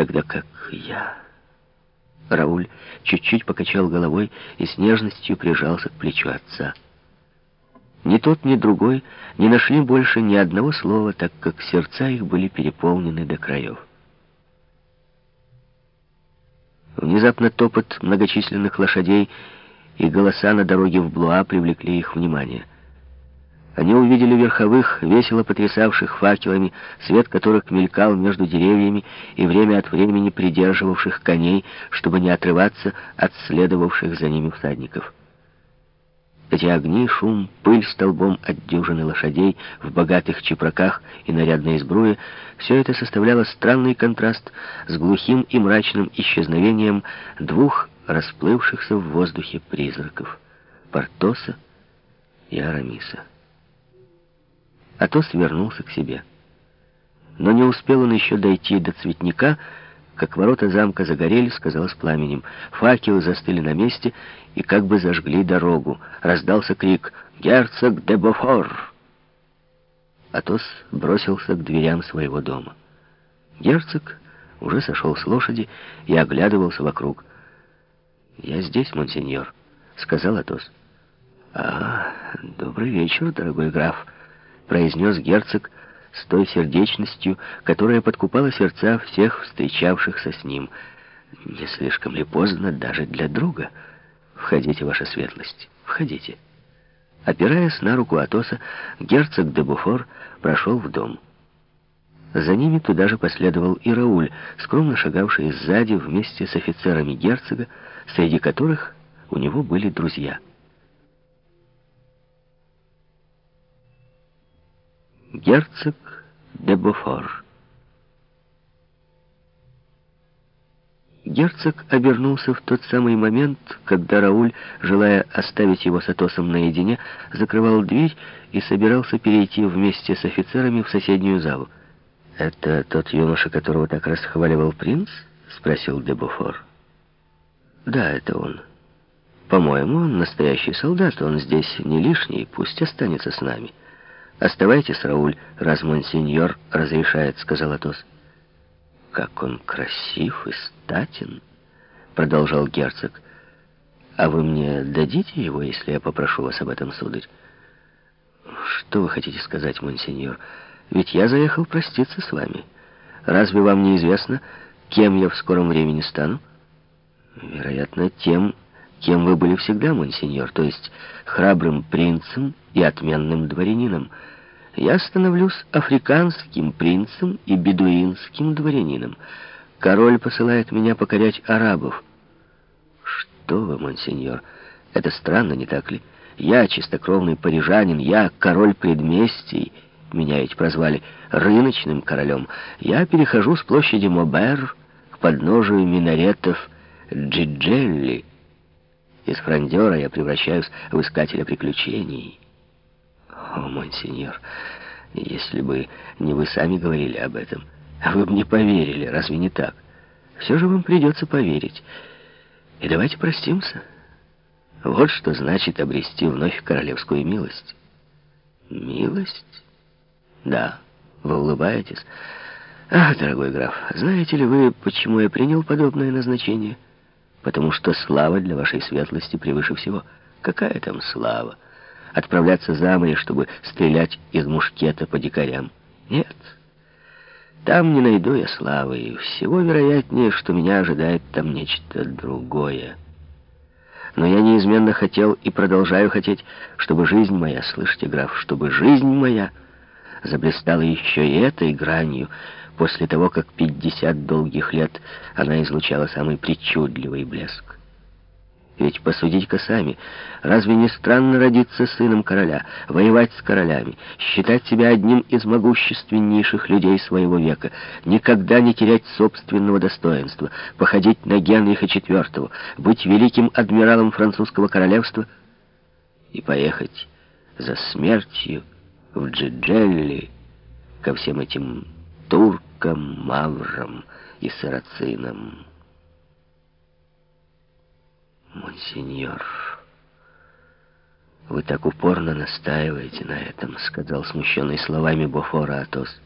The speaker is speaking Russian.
тогда как я. Рауль чуть-чуть покачал головой и с нежностью прижался к плечу отца. Ни тот, ни другой не нашли больше ни одного слова, так как сердца их были переполнены до краев. Внезапно топот многочисленных лошадей и голоса на дороге в Блуа привлекли их внимание. Они увидели верховых, весело потрясавших факелами, свет которых мелькал между деревьями и время от времени придерживавших коней, чтобы не отрываться от следовавших за ними всадников. Эти огни, шум, пыль столбом от дюжины лошадей в богатых чепраках и нарядной сбруе — все это составляло странный контраст с глухим и мрачным исчезновением двух расплывшихся в воздухе призраков — Портоса и Арамиса. Атос вернулся к себе. Но не успел он еще дойти до цветника, как ворота замка загорелись, казалось, пламенем. Факелы застыли на месте и как бы зажгли дорогу. Раздался крик «Герцог де Бофор!». Атос бросился к дверям своего дома. Герцог уже сошел с лошади и оглядывался вокруг. «Я здесь, монсеньор», — сказал Атос. «А, добрый вечер, дорогой граф», — произнес герцог, — с той сердечностью, которая подкупала сердца всех встречавшихся с ним. Не слишком ли поздно даже для друга? Входите, ваша светлость, входите. Опираясь на руку Атоса, герцог де Буфор прошел в дом. За ними туда же последовал и Рауль, скромно шагавший сзади вместе с офицерами герцога, среди которых у него были друзья. Герцог де Буфор. Герцог обернулся в тот самый момент, когда Рауль, желая оставить его с Атосом наедине, закрывал дверь и собирался перейти вместе с офицерами в соседнюю залу. «Это тот юноша, которого так расхваливал принц?» — спросил де Буфор. «Да, это он. По-моему, он настоящий солдат, он здесь не лишний, пусть останется с нами». «Оставайтесь, Рауль, раз монсеньор разрешает», — сказал Атос. «Как он красив и статен», — продолжал герцог. «А вы мне дадите его, если я попрошу вас об этом, сударь?» «Что вы хотите сказать, монсеньор? Ведь я заехал проститься с вами. Разве вам не известно, кем я в скором времени стану?» «Вероятно, тем, кем вы были всегда, монсеньор, то есть храбрым принцем и отменным дворянином. Я становлюсь африканским принцем и бедуинским дворянином. Король посылает меня покорять арабов. Что вы, монсеньор, это странно, не так ли? Я чистокровный парижанин, я король предместий, меня ведь прозвали рыночным королем. Я перехожу с площади Мобер к подножию минаретов Джиджелли. Из фрондера я превращаюсь в искателя приключений». «О, монсеньор, если бы не вы сами говорили об этом, вы бы не поверили, разве не так? Все же вам придется поверить. И давайте простимся. Вот что значит обрести вновь королевскую милость». «Милость? Да, вы улыбаетесь. Ах, дорогой граф, знаете ли вы, почему я принял подобное назначение? Потому что слава для вашей светлости превыше всего. Какая там слава?» отправляться за море, чтобы стрелять из мушкета по дикарям. Нет, там не найду я славы, и всего вероятнее, что меня ожидает там нечто другое. Но я неизменно хотел и продолжаю хотеть, чтобы жизнь моя, слышите, граф, чтобы жизнь моя заблистала еще и этой гранью, после того, как пятьдесят долгих лет она излучала самый причудливый блеск. Ведь посудите-ка сами, разве не странно родиться сыном короля, воевать с королями, считать себя одним из могущественнейших людей своего века, никогда не терять собственного достоинства, походить на Генриха IV, быть великим адмиралом французского королевства и поехать за смертью в Джиджелли ко всем этим туркам, маврам и сарацинам. «Монсеньор, вы так упорно настаиваете на этом», — сказал смущенный словами Бофора Атос.